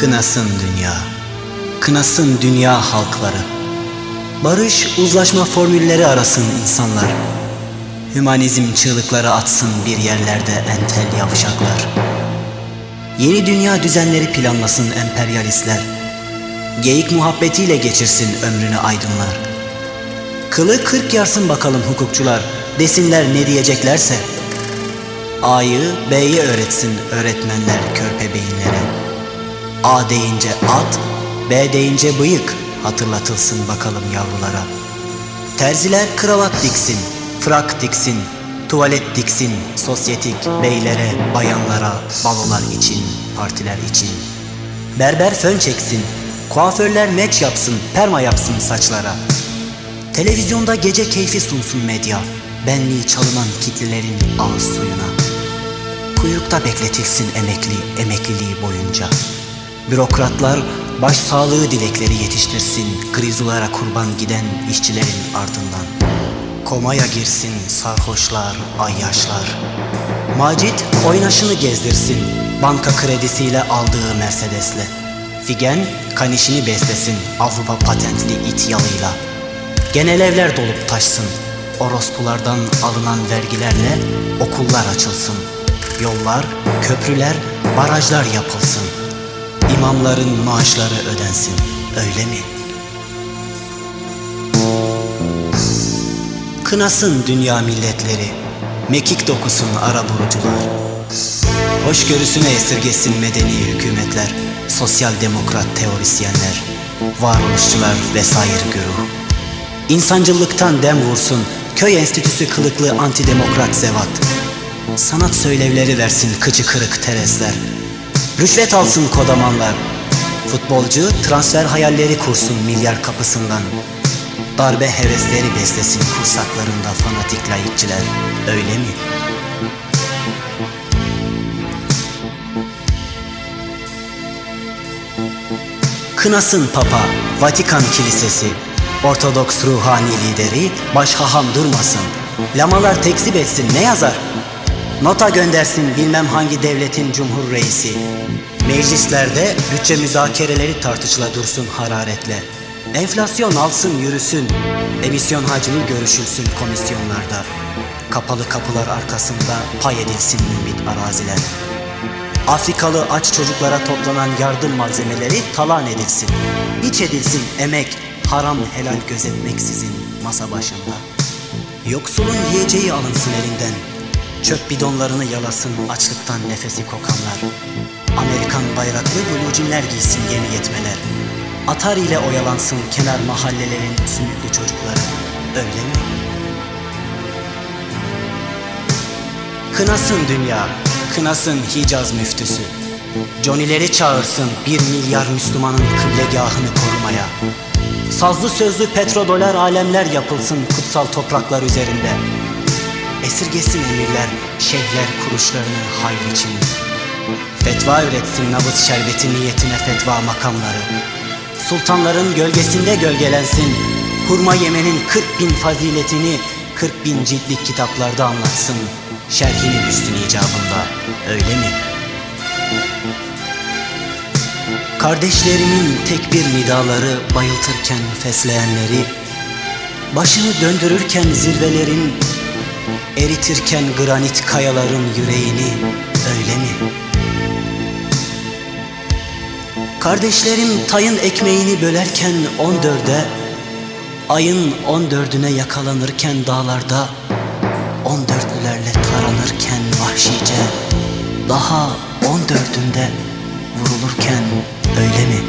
Kınasın dünya, kınasın dünya halkları. Barış, uzlaşma formülleri arasın insanlar. Hümanizm çığlıkları atsın bir yerlerde entel yavşaklar. Yeni dünya düzenleri planlasın emperyalistler. Geyik muhabbetiyle geçirsin ömrünü aydınlar. Kılı kırk yarsın bakalım hukukçular, desinler ne diyeceklerse. A'yı B'yi öğretsin öğretmenler körpe beyinlere. A deyince at, B deyince bıyık hatırlatılsın bakalım yavrulara. Terziler kravat diksin, frak diksin, tuvalet diksin, sosyetik beylere, bayanlara, balolar için, partiler için. Berber fön çeksin, kuaförler meç yapsın, perma yapsın saçlara. Televizyonda gece keyfi sunsun medya, benliği çalınan kitlelerin ağız suyuna. Kuyrukta bekletilsin emekli, emekliliği boyunca. Bürokratlar baş sağlığı dilekleri yetiştirsin krizulara kurban giden işçilerin ardından. Komaya girsin sarhoşlar, ayyaşlar. Macit oynaşını gezdirsin banka kredisiyle aldığı Mercedes'le. Figen kanişini beslesin Avrupa patentli it yalıyla. Genel evler dolup taşsın. Orospulardan alınan vergilerle okullar açılsın. Yollar, köprüler, barajlar yapılsın. İmamların maaşları ödensin. Öyle mi? Kınasın dünya milletleri, mekik dokusun ara burucular. Hoşgörüsüne esirgesin medeni hükümetler, sosyal demokrat teorisyenler, varoluşçular vesaire güruh. İnsancıllıktan dem vursun, köy enstitüsü kılıklı antidemokrat zevat. Sanat söylevleri versin kıçı kırık teresler. Rüşvet alsın kodamanlar. Futbolcu transfer hayalleri kursun milyar kapısından. Darbe hevesleri beslesin kursaklarında fanatik layıkçiler. Öyle mi? Kınasın Papa, Vatikan Kilisesi, Ortodoks ruhani lideri başhaham durmasın. Lamalar tekzip etsin ne yazar? Nota göndersin bilmem hangi devletin cumhur reisi. Meclislerde bütçe müzakereleri tartışıla dursun hararetle. Enflasyon alsın yürüsün. Emisyon hacmi görüşülsün komisyonlarda. Kapalı kapılar arkasında pay edilsin mümbit araziler. Afrikalı aç çocuklara toplanan yardım malzemeleri talan edilsin. İç edilsin emek, haram helal gözetmeksizin masa başında. Yoksulun yiyeceği alınsın elinden. Çöp bidonlarını yalasın açlıktan nefesi kokanlar. Amerikan bayraklı bulucinler giysin yeni yetmeler. Atar ile oyalansın kenar mahallelerin sümüklü çocukları. Öyle mi? Kınasın dünya, kınasın Hicaz müftüsü. Johnny'leri çağırsın bir milyar Müslümanın kıblegahını korumaya. Sazlı sözlü petrodolar alemler yapılsın kutsal topraklar üzerinde. Esirgesin emirler, şeyhler kuruşlarını hayır için. Fetva üretsin nabız şerbeti niyetine fetva makamları. Sultanların gölgesinde gölgelensin. Hurma yemenin 40 bin faziletini 40 bin ciltlik kitaplarda anlatsın. Şerhini üstün icabında. Öyle mi? Kardeşlerimin tek bir nidaları bayıltırken fesleyenleri, başını döndürürken zirvelerin, eritirken granit kayaların yüreğini, öyle mi? Kardeşlerim tayın ekmeğini bölerken on dörde, ayın on dördüne yakalanırken dağlarda, on dörtlülerle taranırken vahşice, daha on dördünde vurulurken öyle mi?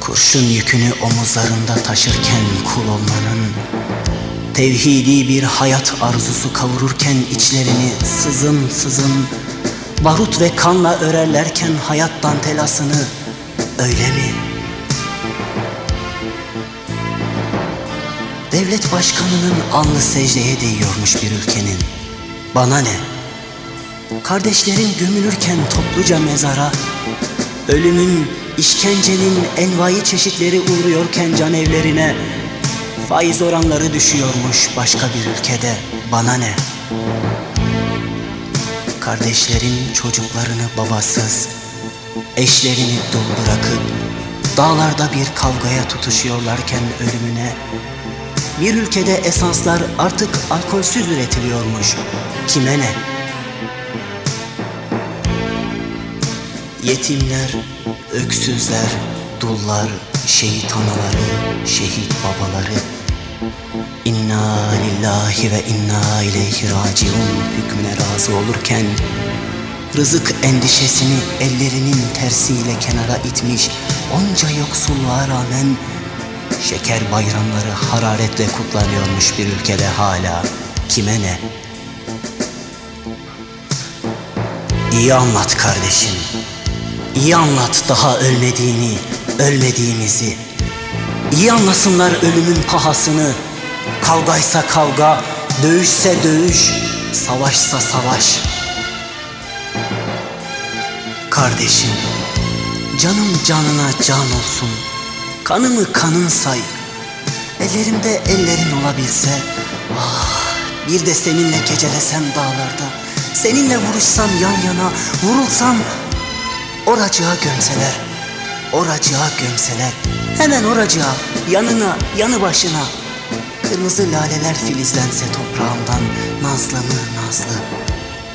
Kurşun yükünü omuzlarında taşırken kul olmanın, tevhidi bir hayat arzusu kavururken içlerini sızım sızım, barut ve kanla örerlerken hayat dantelasını, öyle mi? Devlet başkanının alnı secdeye değiyormuş bir ülkenin. Bana ne? Kardeşlerin gömülürken topluca mezara, ölümün, işkencenin envai çeşitleri uğruyorken can evlerine, faiz oranları düşüyormuş başka bir ülkede. Bana ne? Kardeşlerin çocuklarını babasız, eşlerini dul bırakıp dağlarda bir kavgaya tutuşuyorlarken ölümüne bir ülkede esanslar artık alkolsüz üretiliyormuş. Kime ne? Yetimler, öksüzler, dullar, şehit anaları, şehit babaları İnna lillahi ve inna ileyhi raciun. Hükmüne razı olurken Rızık endişesini ellerinin tersiyle kenara itmiş onca yoksulluğa rağmen Şeker bayramları hararetle kutlanıyormuş bir ülkede hala. Kime ne? İyi anlat kardeşim. İyi anlat daha ölmediğini, ölmediğimizi İyi anlasınlar ölümün pahasını Kavgaysa kavga, dövüşse dövüş, savaşsa savaş. Kardeşim, canım canına can olsun. Kanımı kanın say. Ellerimde ellerin olabilse, ah, bir de seninle gecelesem dağlarda. Seninle vuruşsam yan yana, vurulsam oracığa gömseler. Oracığa gömseler. Hemen oracığa, yanına, yanı başına. Kırmızı laleler filizlense toprağımdan nazlı mı nazlı.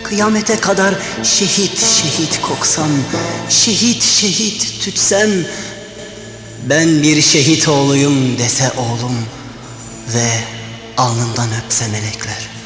Kıyamete kadar şehit şehit koksam, şehit şehit tütsem. Ben bir şehit oğluyum dese oğlum ve alnından öpse melekler.